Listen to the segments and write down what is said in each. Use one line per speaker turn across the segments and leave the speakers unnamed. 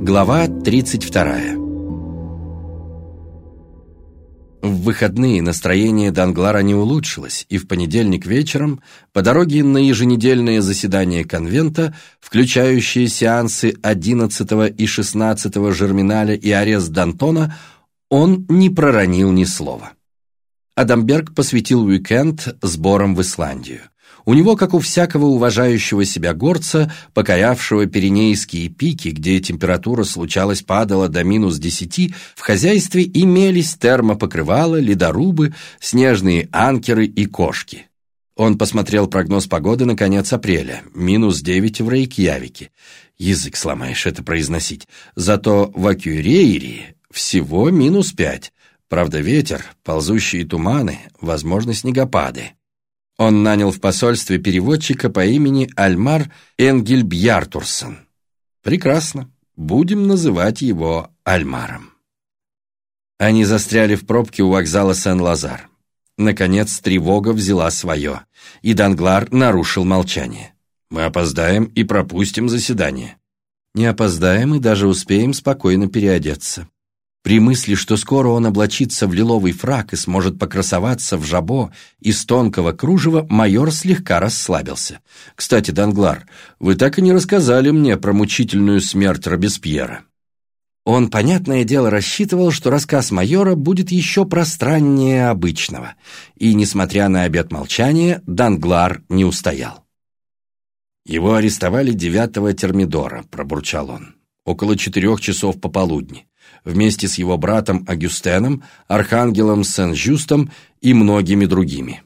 Глава 32 В выходные настроение Данглара не улучшилось, и в понедельник вечером, по дороге на еженедельное заседание конвента, включающее сеансы 11 и 16 Жерминаля и арест Д'Антона, он не проронил ни слова. Адамберг посвятил уикенд сборам в Исландию. У него, как у всякого уважающего себя горца, покорявшего Пиренейские пики, где температура случалась падала до минус десяти, в хозяйстве имелись термопокрывала, ледорубы, снежные анкеры и кошки. Он посмотрел прогноз погоды на конец апреля, минус девять в Рейкьявике. Язык сломаешь это произносить. Зато в Акюрейре всего минус пять. Правда, ветер, ползущие туманы, возможно, снегопады. Он нанял в посольстве переводчика по имени Альмар Энгельбьяртурсон. Прекрасно. Будем называть его Альмаром. Они застряли в пробке у вокзала Сен-Лазар. Наконец тревога взяла свое, и Данглар нарушил молчание. «Мы опоздаем и пропустим заседание». «Не опоздаем и даже успеем спокойно переодеться. При мысли, что скоро он облачится в лиловый фрак и сможет покрасоваться в жабо из тонкого кружева, майор слегка расслабился. «Кстати, Данглар, вы так и не рассказали мне про мучительную смерть Робеспьера». Он, понятное дело, рассчитывал, что рассказ майора будет еще пространнее обычного, и, несмотря на обет молчания, Данглар не устоял. «Его арестовали девятого термидора», — пробурчал он, — «около четырех часов пополудни вместе с его братом Агюстеном, архангелом Сен-Жюстом и многими другими.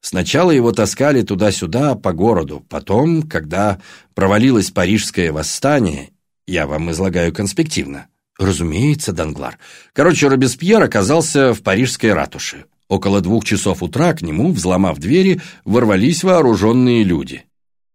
Сначала его таскали туда-сюда по городу, потом, когда провалилось парижское восстание, я вам излагаю конспективно. Разумеется, Данглар. Короче, Робеспьер оказался в парижской ратуше. Около двух часов утра к нему, взломав двери, ворвались вооруженные люди.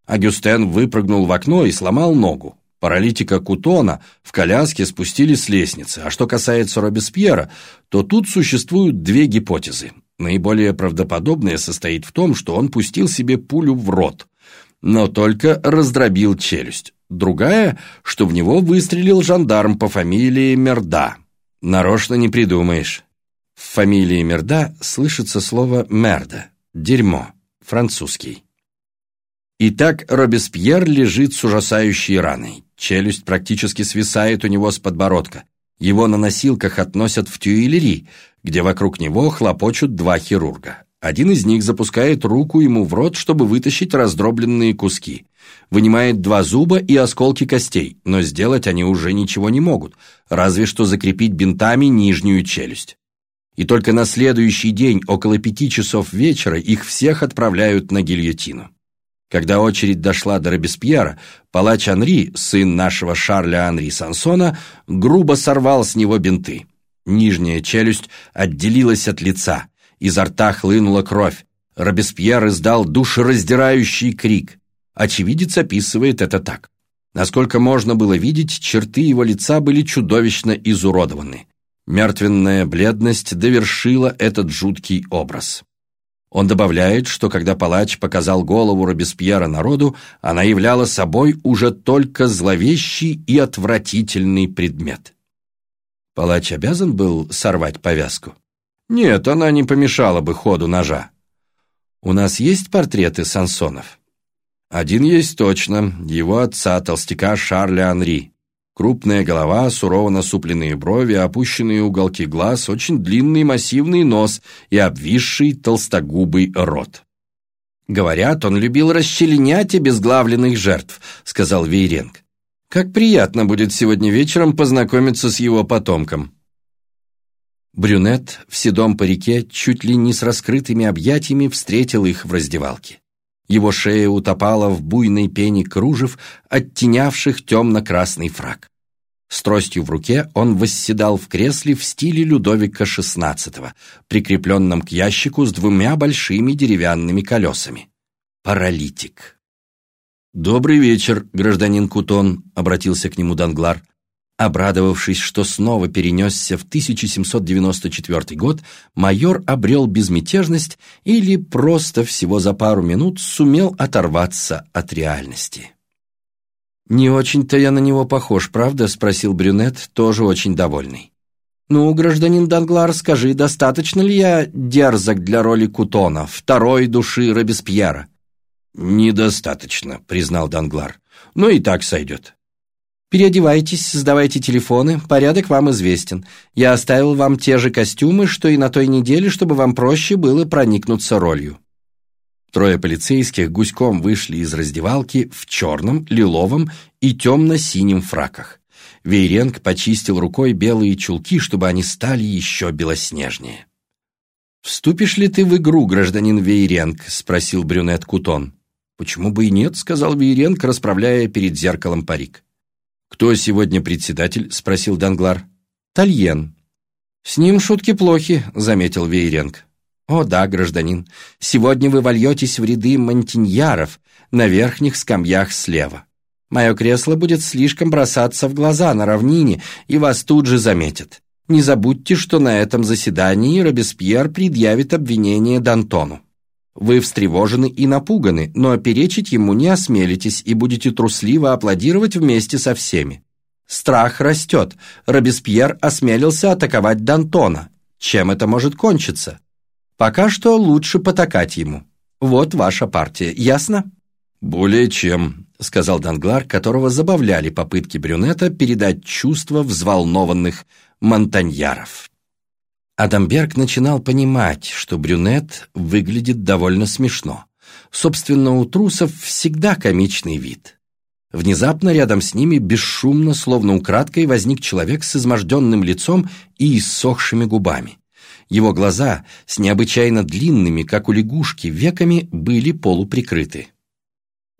Агюстен выпрыгнул в окно и сломал ногу. Паралитика Кутона в коляске спустили с лестницы, а что касается Робеспьера, то тут существуют две гипотезы. Наиболее правдоподобная состоит в том, что он пустил себе пулю в рот, но только раздробил челюсть. Другая, что в него выстрелил жандарм по фамилии Мерда. Нарочно не придумаешь. В фамилии Мерда слышится слово «мерда» – «дерьмо», французский. Итак, Робеспьер лежит с ужасающей раной. Челюсть практически свисает у него с подбородка. Его на носилках относят в тюэлери, где вокруг него хлопочут два хирурга. Один из них запускает руку ему в рот, чтобы вытащить раздробленные куски. Вынимает два зуба и осколки костей, но сделать они уже ничего не могут, разве что закрепить бинтами нижнюю челюсть. И только на следующий день, около пяти часов вечера, их всех отправляют на гильотину. Когда очередь дошла до Робеспьера, палач Анри, сын нашего Шарля Анри Сансона, грубо сорвал с него бинты. Нижняя челюсть отделилась от лица, изо рта хлынула кровь. Робеспьер издал душераздирающий крик. Очевидец описывает это так. Насколько можно было видеть, черты его лица были чудовищно изуродованы. Мертвенная бледность довершила этот жуткий образ. Он добавляет, что когда палач показал голову Робеспьера народу, она являла собой уже только зловещий и отвратительный предмет. Палач обязан был сорвать повязку? Нет, она не помешала бы ходу ножа. У нас есть портреты Сансонов? Один есть точно, его отца, толстяка Шарля Анри. Крупная голова, сурово насупленные брови, опущенные уголки глаз, очень длинный массивный нос и обвисший толстогубый рот. «Говорят, он любил расчленять обезглавленных жертв», — сказал Вейренг. «Как приятно будет сегодня вечером познакомиться с его потомком». Брюнет в седом парике чуть ли не с раскрытыми объятиями встретил их в раздевалке. Его шея утопала в буйной пене кружев, оттенявших темно-красный фраг. С тростью в руке он восседал в кресле в стиле Людовика XVI, прикрепленном к ящику с двумя большими деревянными колесами. Паралитик. «Добрый вечер, гражданин Кутон», — обратился к нему Данглар. Обрадовавшись, что снова перенесся в 1794 год, майор обрел безмятежность или просто всего за пару минут сумел оторваться от реальности. «Не очень-то я на него похож, правда?» – спросил брюнет, тоже очень довольный. «Ну, гражданин Данглар, скажи, достаточно ли я дерзок для роли Кутона, второй души Робеспьера?» «Недостаточно», — признал Данглар. «Но и так сойдет». «Переодевайтесь, сдавайте телефоны, порядок вам известен. Я оставил вам те же костюмы, что и на той неделе, чтобы вам проще было проникнуться ролью». Трое полицейских гуськом вышли из раздевалки в черном, лиловом и темно-синем фраках. Вейренг почистил рукой белые чулки, чтобы они стали еще белоснежнее. «Вступишь ли ты в игру, гражданин Вейренг?» — спросил брюнет Кутон. «Почему бы и нет?» — сказал Вейренг, расправляя перед зеркалом парик. «Кто сегодня председатель?» — спросил Данглар. «Тальен». «С ним шутки плохи», — заметил Вейренг. «О да, гражданин, сегодня вы вольетесь в ряды мантиньяров на верхних скамьях слева. Мое кресло будет слишком бросаться в глаза на равнине, и вас тут же заметят. Не забудьте, что на этом заседании Робеспьер предъявит обвинение Д'Антону. Вы встревожены и напуганы, но перечить ему не осмелитесь и будете трусливо аплодировать вместе со всеми. Страх растет. Робеспьер осмелился атаковать Д'Антона. Чем это может кончиться? Пока что лучше потакать ему. Вот ваша партия, ясно? Более чем, сказал Данглар, которого забавляли попытки брюнета передать чувства взволнованных монтаньяров. Адамберг начинал понимать, что брюнет выглядит довольно смешно. Собственно, у трусов всегда комичный вид. Внезапно рядом с ними бесшумно, словно украдкой, возник человек с изможденным лицом и иссохшими губами. Его глаза с необычайно длинными, как у лягушки, веками были полуприкрыты.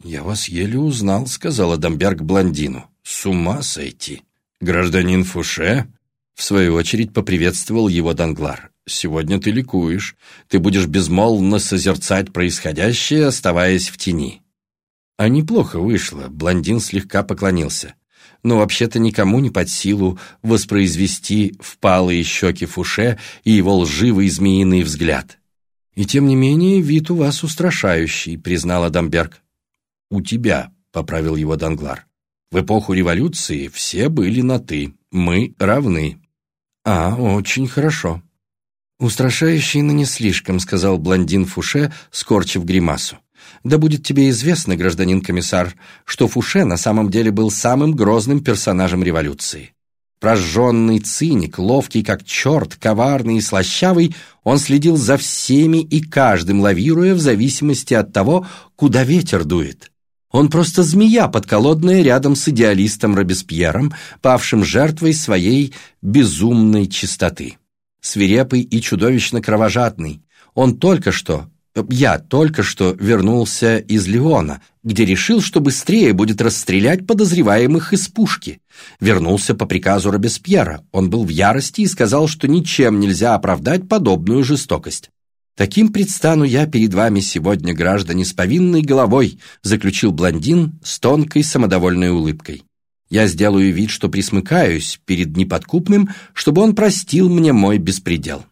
«Я вас еле узнал», — сказал Адамберг блондину. «С ума сойти! Гражданин Фуше?» В свою очередь поприветствовал его Данглар. «Сегодня ты ликуешь. Ты будешь безмолвно созерцать происходящее, оставаясь в тени». А неплохо вышло, блондин слегка поклонился. Но вообще-то никому не под силу воспроизвести впалые щеки Фуше и его лживый змеиный взгляд. «И тем не менее вид у вас устрашающий», — признал Адамберг. «У тебя», — поправил его Данглар. «В эпоху революции все были на «ты». Мы равны». «А, очень хорошо». «Устрашающий, но не слишком», — сказал блондин Фуше, скорчив гримасу. «Да будет тебе известно, гражданин комиссар, что Фуше на самом деле был самым грозным персонажем революции. Прожженный циник, ловкий как черт, коварный и слащавый, он следил за всеми и каждым, лавируя в зависимости от того, куда ветер дует. Он просто змея подколодная рядом с идеалистом Робеспьером, павшим жертвой своей безумной чистоты. Свирепый и чудовищно кровожадный. Он только что, я только что вернулся из Леона, где решил, что быстрее будет расстрелять подозреваемых из пушки. Вернулся по приказу Робеспьера. Он был в ярости и сказал, что ничем нельзя оправдать подобную жестокость. «Таким предстану я перед вами сегодня, граждане, с повинной головой», заключил блондин с тонкой самодовольной улыбкой. «Я сделаю вид, что присмыкаюсь перед неподкупным, чтобы он простил мне мой беспредел».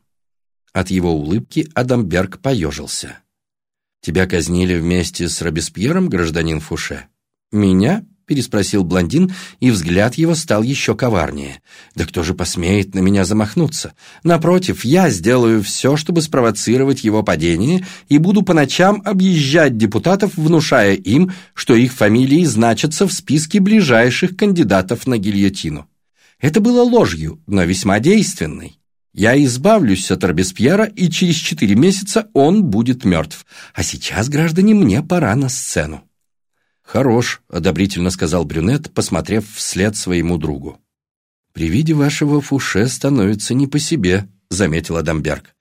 От его улыбки Адамберг поежился. «Тебя казнили вместе с Робеспьером, гражданин Фуше?» «Меня?» Переспросил блондин, и взгляд его стал еще коварнее. «Да кто же посмеет на меня замахнуться? Напротив, я сделаю все, чтобы спровоцировать его падение, и буду по ночам объезжать депутатов, внушая им, что их фамилии значатся в списке ближайших кандидатов на гильотину. Это было ложью, но весьма действенной. Я избавлюсь от Робеспьера, и через четыре месяца он будет мертв. А сейчас, граждане, мне пора на сцену. «Хорош», — одобрительно сказал брюнет, посмотрев вслед своему другу. «При виде вашего фуше становится не по себе», — заметил Адамберг.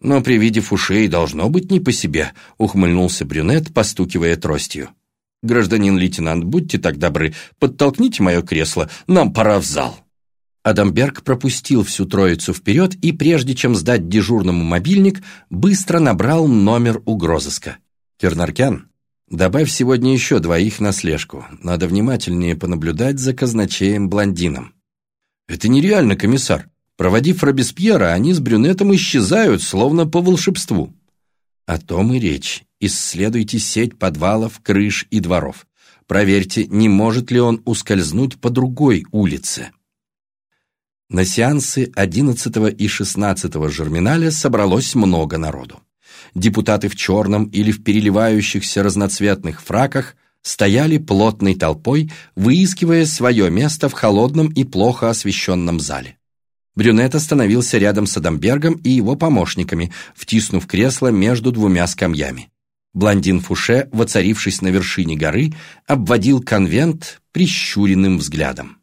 «Но при виде фушей должно быть не по себе», — ухмыльнулся брюнет, постукивая тростью. «Гражданин лейтенант, будьте так добры, подтолкните мое кресло, нам пора в зал». Адамберг пропустил всю троицу вперед и, прежде чем сдать дежурному мобильник, быстро набрал номер угрозыска. «Кернаркян, Добавь сегодня еще двоих на слежку. Надо внимательнее понаблюдать за казначеем-блондином. Это нереально, комиссар. Проводив Робеспьера, они с брюнетом исчезают, словно по волшебству. О том и речь. Исследуйте сеть подвалов, крыш и дворов. Проверьте, не может ли он ускользнуть по другой улице. На сеансы 11 и 16 Жерминаля собралось много народу. Депутаты в черном или в переливающихся разноцветных фраках стояли плотной толпой, выискивая свое место в холодном и плохо освещенном зале. Брюнет остановился рядом с Адамбергом и его помощниками, втиснув кресло между двумя скамьями. Блондин Фуше, воцарившись на вершине горы, обводил конвент прищуренным взглядом.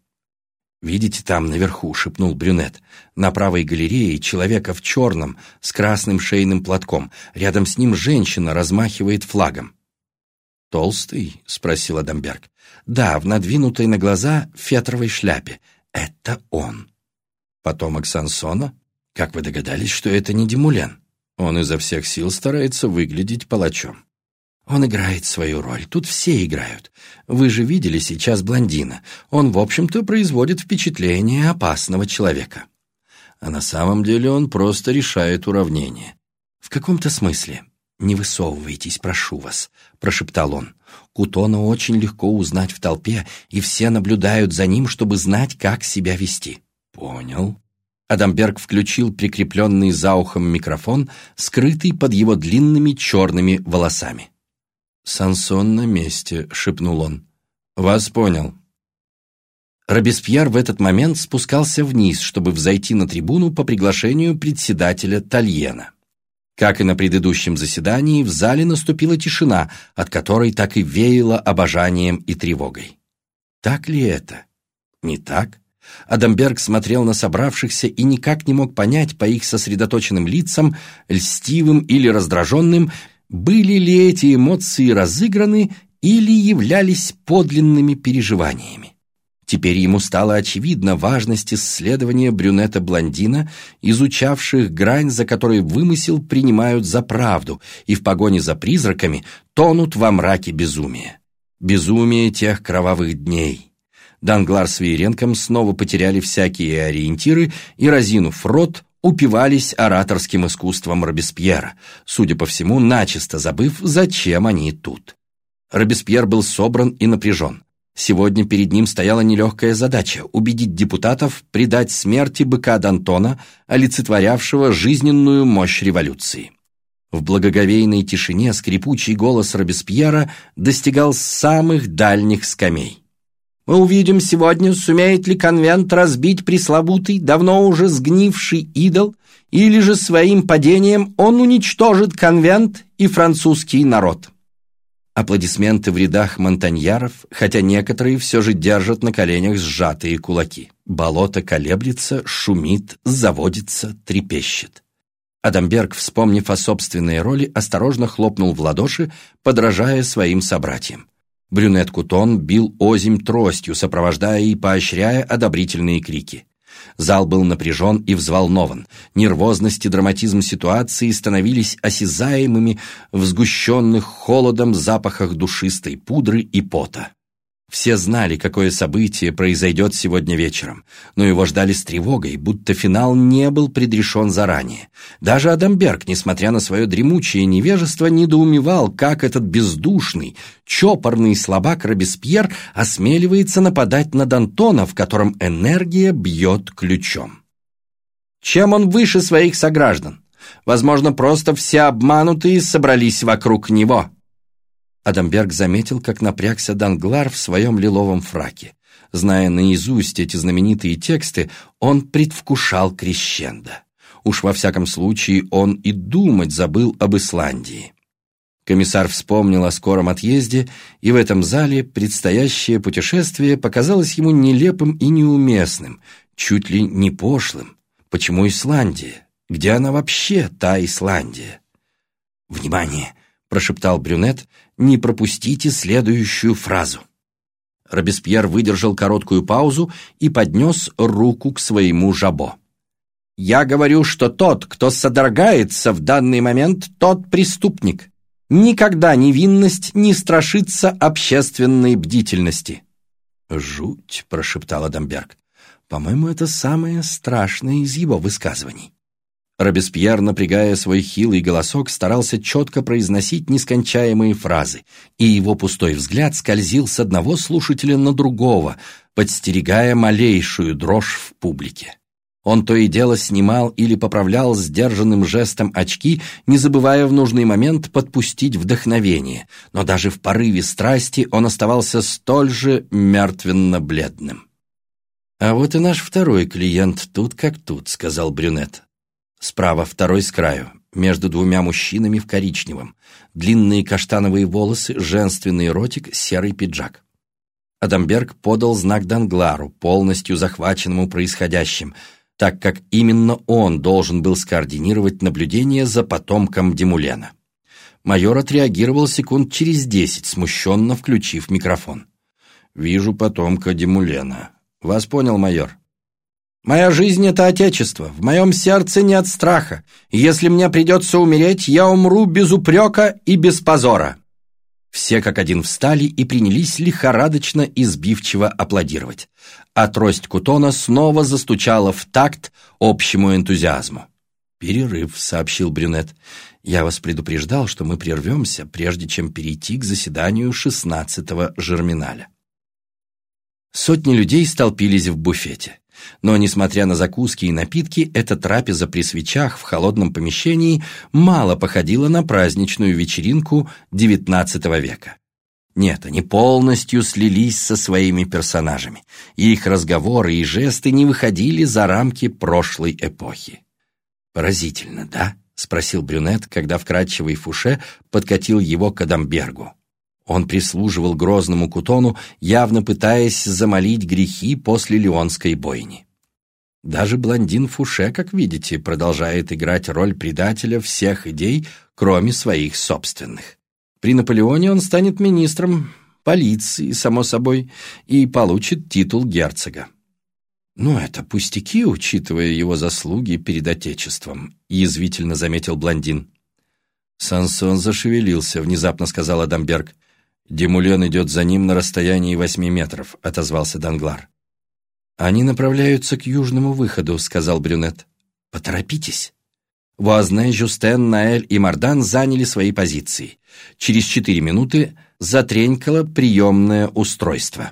«Видите там наверху?» — шепнул брюнет. «На правой галерее человека в черном, с красным шейным платком. Рядом с ним женщина размахивает флагом». «Толстый?» — спросил Адамберг. «Да, в надвинутой на глаза фетровой шляпе. Это он». Потомок Сансона? Как вы догадались, что это не Демулен? Он изо всех сил старается выглядеть палачом. Он играет свою роль. Тут все играют. Вы же видели сейчас блондина. Он, в общем-то, производит впечатление опасного человека. А на самом деле он просто решает уравнение. В каком-то смысле. «Не высовывайтесь, прошу вас», — прошептал он. «Кутона очень легко узнать в толпе, и все наблюдают за ним, чтобы знать, как себя вести». «Понял». Адамберг включил прикрепленный за ухом микрофон, скрытый под его длинными черными волосами. «Сансон на месте», — шепнул он. «Вас понял». Робеспьер в этот момент спускался вниз, чтобы взойти на трибуну по приглашению председателя Тальена. Как и на предыдущем заседании, в зале наступила тишина, от которой так и веяло обожанием и тревогой. Так ли это? Не так? Адамберг смотрел на собравшихся и никак не мог понять по их сосредоточенным лицам, льстивым или раздраженным, были ли эти эмоции разыграны или являлись подлинными переживаниями. Теперь ему стало очевидна важность исследования брюнета-блондина, изучавших грань, за которой вымысел принимают за правду и в погоне за призраками тонут во мраке безумия. Безумие тех кровавых дней – Данглар с Вееренком снова потеряли всякие ориентиры и, разинув рот, упивались ораторским искусством Робеспьера, судя по всему, начисто забыв, зачем они тут. Робеспьер был собран и напряжен. Сегодня перед ним стояла нелегкая задача – убедить депутатов предать смерти быка Д'Антона, олицетворявшего жизненную мощь революции. В благоговейной тишине скрипучий голос Робеспьера достигал самых дальних скамей. Мы увидим сегодня, сумеет ли конвент разбить пресловутый, давно уже сгнивший идол, или же своим падением он уничтожит конвент и французский народ. Аплодисменты в рядах монтаньяров, хотя некоторые все же держат на коленях сжатые кулаки. Болото колеблется, шумит, заводится, трепещет. Адамберг, вспомнив о собственной роли, осторожно хлопнул в ладоши, подражая своим собратьям. Брюнет Кутон бил озимь тростью, сопровождая и поощряя одобрительные крики. Зал был напряжен и взволнован. Нервозность и драматизм ситуации становились осязаемыми в сгущенных холодом запахах душистой пудры и пота. Все знали, какое событие произойдет сегодня вечером, но его ждали с тревогой, будто финал не был предрешен заранее. Даже Адамберг, несмотря на свое дремучее невежество, недоумевал, как этот бездушный, чопорный слабак Робеспьер осмеливается нападать на Д'Антона, в котором энергия бьет ключом. Чем он выше своих сограждан? Возможно, просто все обманутые собрались вокруг него. Адамберг заметил, как напрягся Данглар в своем лиловом фраке. Зная наизусть эти знаменитые тексты, он предвкушал крещендо. Уж во всяком случае он и думать забыл об Исландии. Комиссар вспомнил о скором отъезде, и в этом зале предстоящее путешествие показалось ему нелепым и неуместным, чуть ли не пошлым. Почему Исландия? Где она вообще, та Исландия? «Внимание!» – прошептал брюнет – не пропустите следующую фразу». Робеспьер выдержал короткую паузу и поднес руку к своему жабо. «Я говорю, что тот, кто содрогается в данный момент, тот преступник. Никогда невинность не страшится общественной бдительности». «Жуть», — прошептал Адамберг. «По-моему, это самое страшное из его высказываний». Робеспьер, напрягая свой хилый голосок, старался четко произносить нескончаемые фразы, и его пустой взгляд скользил с одного слушателя на другого, подстерегая малейшую дрожь в публике. Он то и дело снимал или поправлял сдержанным жестом очки, не забывая в нужный момент подпустить вдохновение, но даже в порыве страсти он оставался столь же мертвенно-бледным. «А вот и наш второй клиент тут как тут», — сказал брюнет. Справа второй с краю, между двумя мужчинами в коричневом. Длинные каштановые волосы, женственный ротик, серый пиджак. Адамберг подал знак Данглару, полностью захваченному происходящим, так как именно он должен был скоординировать наблюдение за потомком Демулена. Майор отреагировал секунд через десять, смущенно включив микрофон. «Вижу потомка Демулена. Вас понял, майор?» Моя жизнь — это отечество, в моем сердце нет страха. Если мне придется умереть, я умру без упрека и без позора». Все как один встали и принялись лихорадочно и сбивчиво аплодировать. А трость Кутона снова застучала в такт общему энтузиазму. «Перерыв», — сообщил брюнет. «Я вас предупреждал, что мы прервемся, прежде чем перейти к заседанию шестнадцатого Жерминаля». Сотни людей столпились в буфете. Но, несмотря на закуски и напитки, эта трапеза при свечах в холодном помещении мало походила на праздничную вечеринку XIX века. Нет, они полностью слились со своими персонажами, их разговоры и жесты не выходили за рамки прошлой эпохи. «Поразительно, да?» — спросил брюнет, когда вкрадчивый Фуше подкатил его к Адамбергу. Он прислуживал грозному Кутону, явно пытаясь замолить грехи после Леонской бойни. Даже блондин Фуше, как видите, продолжает играть роль предателя всех идей, кроме своих собственных. При Наполеоне он станет министром полиции, само собой, и получит титул герцога. «Ну, это пустяки, учитывая его заслуги перед Отечеством», — язвительно заметил блондин. Сансон зашевелился, внезапно сказал Адамберг. «Демулен идет за ним на расстоянии восьми метров», — отозвался Данглар. «Они направляются к южному выходу», — сказал брюнет. «Поторопитесь». Вуазне, Жюстен, Наэль и Мардан заняли свои позиции. Через четыре минуты затренькало приемное устройство.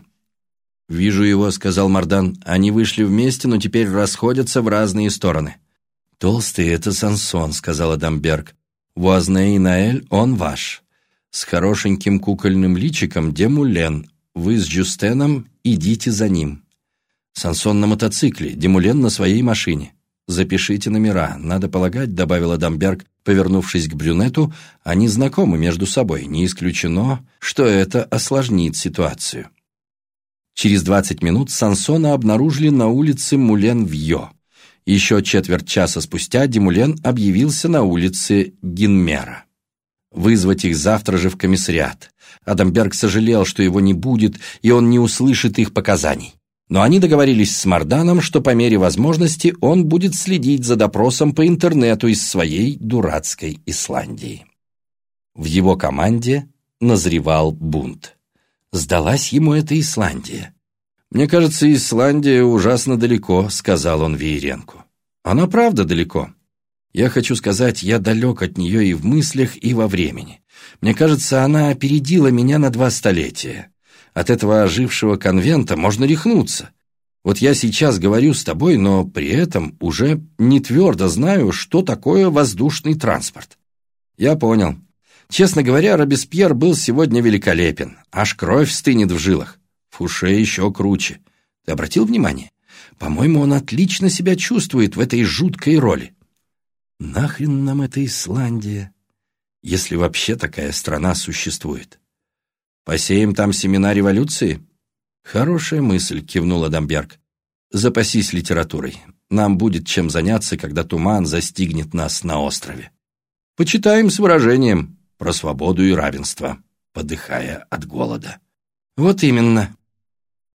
«Вижу его», — сказал Мардан. «Они вышли вместе, но теперь расходятся в разные стороны». «Толстый — это Сансон», — сказал Адамберг. «Вуазне и Наэль, он ваш. С хорошеньким кукольным личиком Демулен. Вы с Жюстеном идите за ним. Сансон на мотоцикле, Демулен на своей машине. Запишите номера. Надо полагать, добавила Дамберг, повернувшись к брюнету, они знакомы между собой. Не исключено, что это осложнит ситуацию. Через 20 минут Сансона обнаружили на улице Мулен-Вьё. Еще четверть часа спустя Демулен объявился на улице Гинмера. Вызвать их завтра же в комиссариат. Адамберг сожалел, что его не будет, и он не услышит их показаний. Но они договорились с Марданом, что по мере возможности он будет следить за допросом по интернету из своей дурацкой Исландии. В его команде назревал бунт. Сдалась ему эта Исландия. «Мне кажется, Исландия ужасно далеко», — сказал он Вееренку. «Она правда далеко. Я хочу сказать, я далек от нее и в мыслях, и во времени. Мне кажется, она опередила меня на два столетия. От этого ожившего конвента можно рехнуться. Вот я сейчас говорю с тобой, но при этом уже не твердо знаю, что такое воздушный транспорт. Я понял. Честно говоря, Робеспьер был сегодня великолепен. Аж кровь стынет в жилах. Фуше еще круче. Ты обратил внимание? По-моему, он отлично себя чувствует в этой жуткой роли. Нахрен нам эта Исландия, если вообще такая страна существует? Посеем там семена революции? Хорошая мысль, кивнул Адамберг. Запасись литературой. Нам будет чем заняться, когда туман застигнет нас на острове. Почитаем с выражением про свободу и равенство, подыхая от голода. Вот именно.